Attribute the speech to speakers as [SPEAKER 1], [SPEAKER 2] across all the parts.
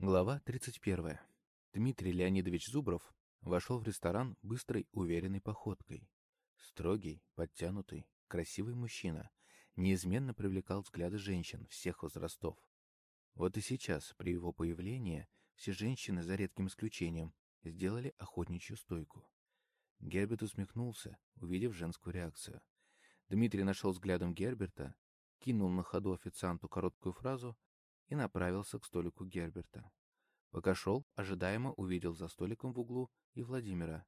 [SPEAKER 1] Глава 31. Дмитрий Леонидович Зубров вошел в ресторан быстрой, уверенной походкой. Строгий, подтянутый, красивый мужчина неизменно привлекал взгляды женщин всех возрастов. Вот и сейчас, при его появлении, все женщины, за редким исключением, сделали охотничью стойку. Герберт усмехнулся, увидев женскую реакцию. Дмитрий нашел взглядом Герберта, кинул на ходу официанту короткую фразу и направился к столику Герберта. Пока шел, ожидаемо увидел за столиком в углу и Владимира.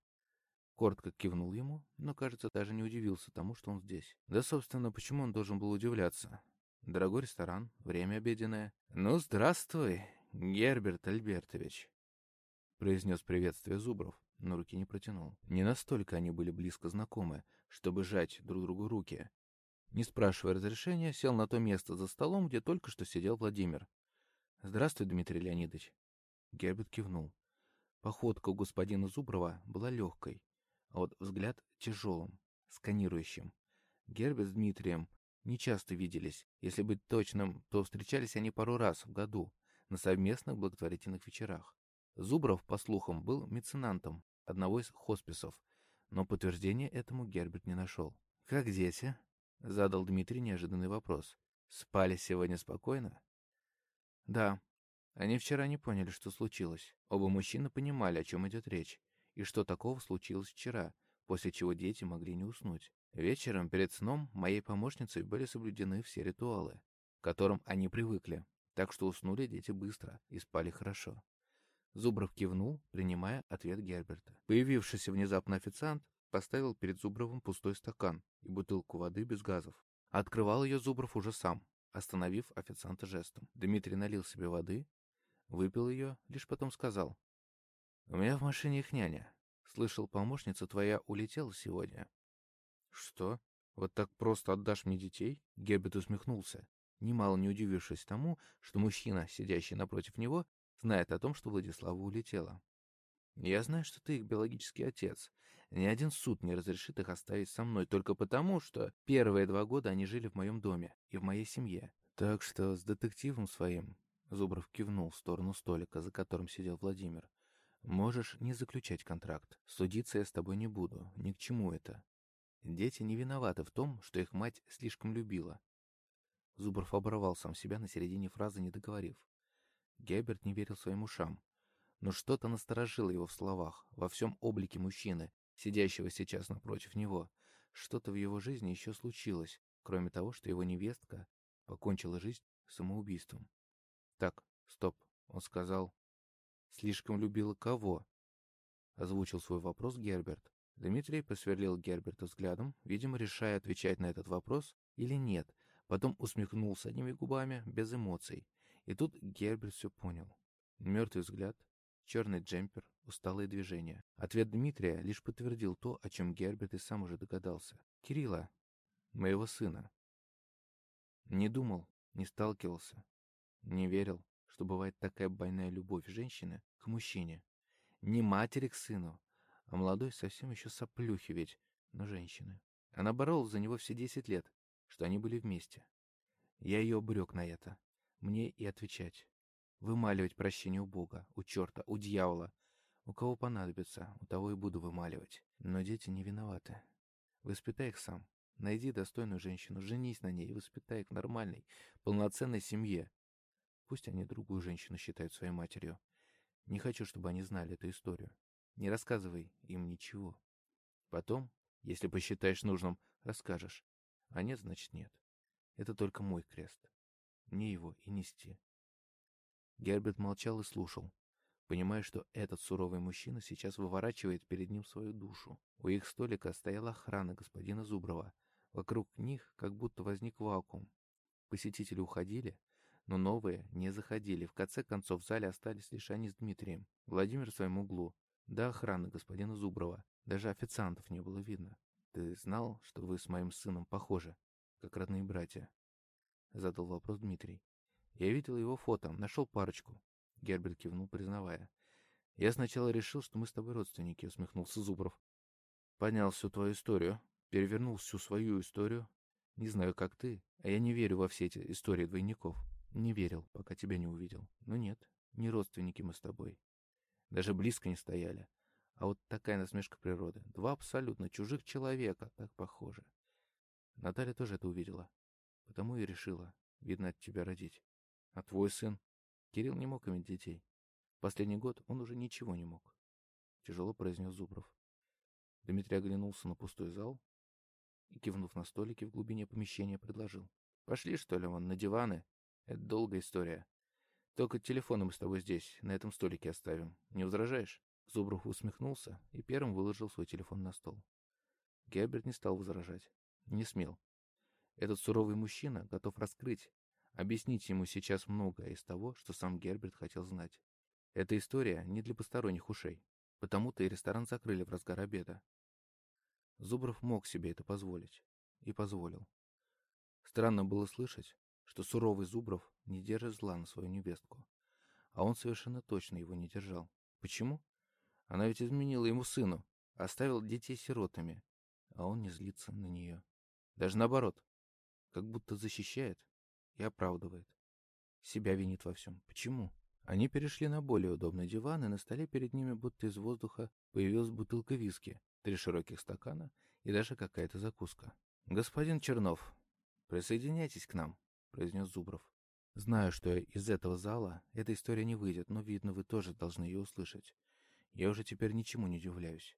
[SPEAKER 1] Коротко кивнул ему, но, кажется, даже не удивился тому, что он здесь. Да, собственно, почему он должен был удивляться? Дорогой ресторан, время обеденное. «Ну, здравствуй, Герберт Альбертович», — произнес приветствие Зубров, но руки не протянул. Не настолько они были близко знакомы, чтобы жать друг другу руки, не спрашивая разрешения, сел на то место за столом, где только что сидел Владимир. «Здравствуй, Дмитрий Леонидович». Герберт кивнул. Походка у господина Зуброва была легкой, а вот взгляд тяжелым, сканирующим. Герберт с Дмитрием не часто виделись. Если быть точным, то встречались они пару раз в году на совместных благотворительных вечерах. Зубров, по слухам, был меценантом одного из хосписов, но подтверждения этому Герберт не нашел. «Как дети?» — задал Дмитрий неожиданный вопрос. «Спали сегодня спокойно?» «Да. Они вчера не поняли, что случилось. Оба мужчины понимали, о чем идет речь, и что такого случилось вчера, после чего дети могли не уснуть. Вечером перед сном моей помощницей были соблюдены все ритуалы, к которым они привыкли, так что уснули дети быстро и спали хорошо. Зубров кивнул, принимая ответ Герберта. Появившийся внезапно официант поставил перед Зубровым пустой стакан и бутылку воды без газов. Открывал ее Зубров уже сам, остановив официанта жестом. Дмитрий налил себе воды, выпил ее, лишь потом сказал. «У меня в машине их няня. Слышал, помощница твоя улетела сегодня». «Что? Вот так просто отдашь мне детей?» Герберт усмехнулся, немало не удивившись тому, что мужчина, сидящий напротив него, знает о том, что Владислава улетела. «Я знаю, что ты их биологический отец, ни один суд не разрешит их оставить со мной только потому, что первые два года они жили в моем доме и в моей семье. Так что с детективом своим, Зубров кивнул в сторону столика, за которым сидел Владимир, можешь не заключать контракт. Судиться я с тобой не буду, ни к чему это. Дети не виноваты в том, что их мать слишком любила. Зубров оборвал сам себя на середине фразы, не договорив. Геберт не верил своим ушам. Но что-то насторожило его в словах, во всем облике мужчины, сидящего сейчас напротив него. Что-то в его жизни еще случилось, кроме того, что его невестка покончила жизнь самоубийством. Так, стоп, он сказал. Слишком любила кого? Озвучил свой вопрос Герберт. Дмитрий посверлил Герберта взглядом, видимо, решая, отвечать на этот вопрос или нет. Потом усмехнулся одними губами, без эмоций. И тут Герберт все понял. Мертвый взгляд, черный джемпер, усталые движения. Ответ Дмитрия лишь подтвердил то, о чем Герберт и сам уже догадался. «Кирилла, моего сына». Не думал, не сталкивался, не верил, что бывает такая больная любовь женщины к мужчине. Не матери к сыну, а молодой совсем еще соплюхи ведь, но женщины. Она боролась за него все десять лет, что они были вместе. Я ее обрек на это. Мне и отвечать. Вымаливать прощение у Бога, у черта, у дьявола. У кого понадобится, у того и буду вымаливать. Но дети не виноваты. Воспитай их сам. Найди достойную женщину, женись на ней и воспитай их в нормальной, полноценной семье. Пусть они другую женщину считают своей матерью. Не хочу, чтобы они знали эту историю. Не рассказывай им ничего. Потом, если посчитаешь нужным, расскажешь. А нет, значит нет. Это только мой крест. Мне его и нести. Герберт молчал и слушал, понимая, что этот суровый мужчина сейчас выворачивает перед ним свою душу. У их столика стояла охрана господина Зуброва. Вокруг них как будто возник вакуум. Посетители уходили, но новые не заходили. В конце концов в зале остались лишь они с Дмитрием. Владимир в своем углу. Да охраны господина Зуброва. Даже официантов не было видно. «Ты знал, что вы с моим сыном похожи, как родные братья?» Задал вопрос Дмитрий. Я видел его фото, нашел парочку. Герберт кивнул, признавая. Я сначала решил, что мы с тобой родственники, усмехнулся Зубров. Поднял всю твою историю, перевернул всю свою историю. Не знаю, как ты, а я не верю во все эти истории двойников. Не верил, пока тебя не увидел. Но нет, не родственники мы с тобой. Даже близко не стояли. А вот такая насмешка природы. Два абсолютно чужих человека, так похожи. Наталья тоже это увидела. Потому и решила, видно, от тебя родить. А твой сын? Кирилл не мог иметь детей. Последний год он уже ничего не мог. Тяжело произнес Зубров. Дмитрий оглянулся на пустой зал и, кивнув на столики в глубине помещения, предложил. «Пошли, что ли, вон, на диваны? Это долгая история. Только телефоны мы с тобой здесь, на этом столике оставим. Не возражаешь?» Зубров усмехнулся и первым выложил свой телефон на стол. Герберт не стал возражать. Не смел. Этот суровый мужчина готов раскрыть, объяснить ему сейчас многое из того, что сам Герберт хотел знать. Эта история не для посторонних ушей. Потому-то и ресторан закрыли в разгар обеда. Зубров мог себе это позволить. И позволил. Странно было слышать, что суровый Зубров не держит зла на свою невестку. А он совершенно точно его не держал. Почему? Она ведь изменила ему сыну, оставила детей сиротами, а он не злится на нее. Даже наоборот, как будто защищает и оправдывает. Себя винит во всем. Почему? Они перешли на более удобный диван, и на столе перед ними будто из воздуха появилась бутылка виски, три широких стакана и даже какая-то закуска. «Господин Чернов, присоединяйтесь к нам», — произнес Зубров. «Знаю, что из этого зала эта история не выйдет, но, видно, вы тоже должны ее услышать. Я уже теперь ничему не удивляюсь.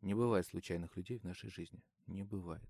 [SPEAKER 1] Не бывает случайных людей в нашей жизни. Не бывает».